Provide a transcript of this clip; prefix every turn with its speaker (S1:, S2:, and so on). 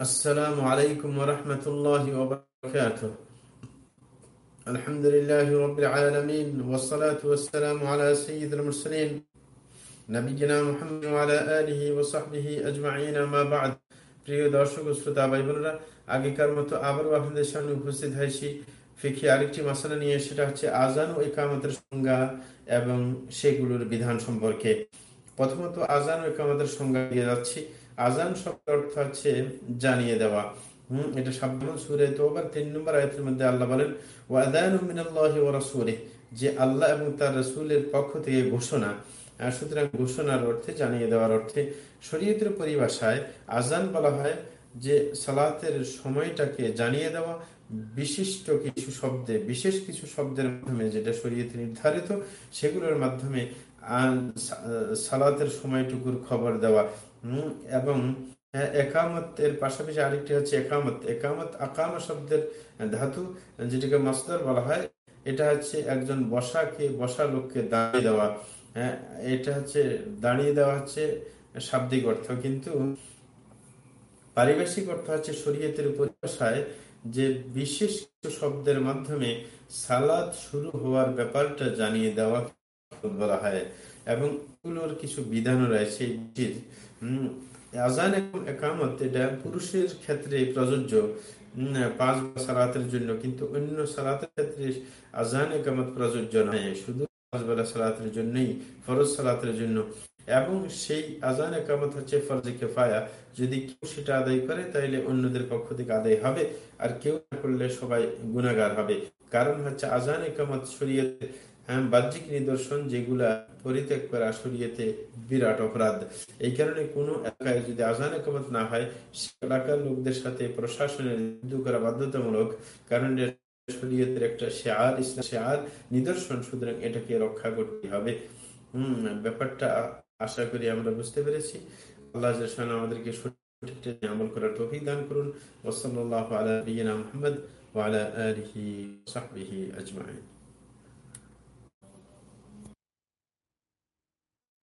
S1: السلام عليكم ورحمة الله وبركاته الحمد لله رب العالمين والصلاة والسلام على سيد المرسلين نبينا محمد وعلى آله وصحبه أجمعين ما بعد প্রিয় দর্শক ও শ্রোতা ভাই বোনেরা আগেকার মতো আবারও আপনাদের সামনে উপস্থিত হয়েছি ফিকি আরেকটি মশালা নিয়ে সেটা হচ্ছে আজান ও একামতের সংজ্ঞা এবং সেগুলোর বিধান সম্পর্কে প্রথমত আজান ও একামতের সংজ্ঞা দিয়ে যাচ্ছি। আজান শব্দ অর্থ হচ্ছে জানিয়ে দেওয়া। হম, এটা সাবধান সুরে তিন নম্বর আয়তের মধ্যে আল্লাহ বলেন যে আল্লাহ এবং তার পক্ষ থেকে ঘোষণা সুতরাং ঘোষণার অর্থে, জানিয়ে দেওয়ার অর্থে, শরীয়তের পরিভাষায় আজান বলা হয় যে সালাতের সময়টাকে জানিয়ে দেওয়া। বিশিষ্ট কিছু শব্দে, বিশেষ কিছু শব্দের মাধ্যমে যেটা শরীয়তে নির্ধারিত, সেগুলোর মাধ্যমে সালাতের সময়টুকুর খবর দেওয়া। এবং একামতের পাশাপাশি আরেকটি হচ্ছে একামত। একামত, আকামা শব্দের ধাতু, যেটাকে মাসদার বলা হয়, এটা হচ্ছে একজন বসাকে, বসা লোককে দাঁড়িয়ে দেওয়া। হ্যাঁ এটা হচ্ছে, দাঁড়িয়ে দেওয়া হচ্ছে শাব্দিক অর্থ। কিন্তু পারিবেশিক অর্থ হচ্ছে শরীয়তের পরিভাষায় যে বিশেষ শব্দের মাধ্যমে সালাদ শুরু হওয়ার ব্যাপারটা জানিয়ে দেওয়া। হয়। এবং এগুলোর কিছু বিধানও রয়েছে আজান এবং একামত, এটা পুরুষের ক্ষেত্রে প্রযোজ্য। পাঁচ সালাতের জন্য, কিন্তু অন্য সালাতের ক্ষেত্রে আজান একামত প্রযোজ্য নয়। শুধু সেই আজান একামত হচ্ছে যদি কেউ সেটা আদায় করে তাহলে অন্যদের পক্ষ থেকে আদায় হবে। আর কেউ না করলে সবাই গুণাগার হবে। কারণ হচ্ছে আজান একামত শরীয়তে হ্যাঁ বাহ্যিক নিদর্শন যেগুলা পরিত্যাগ করা শরীয়তে বিরাট অপরাধ। এই কারণে কোনো এলাকায় যদি আজান একামত না হয়, সে এলাকার লোকদের সাথে প্রশাসনের যুদ্ধ করা বাধ্যতামূলক, কারণ শরীয়তের একটা শেয়ার, ইসলাম শেয়ার নিদর্শন, সুতরাং এটাকে রক্ষা করতে হবে। হম, ব্যাপারটা আশা করি আমরা বুঝতে পেরেছি। আল্লাহ আমাদেরকে আমল করার তৌফিক দান করুন। ওসল্লাহ মুহাম্মদ ওয়া আলা আলিহি সাহবিহি আজমাইন।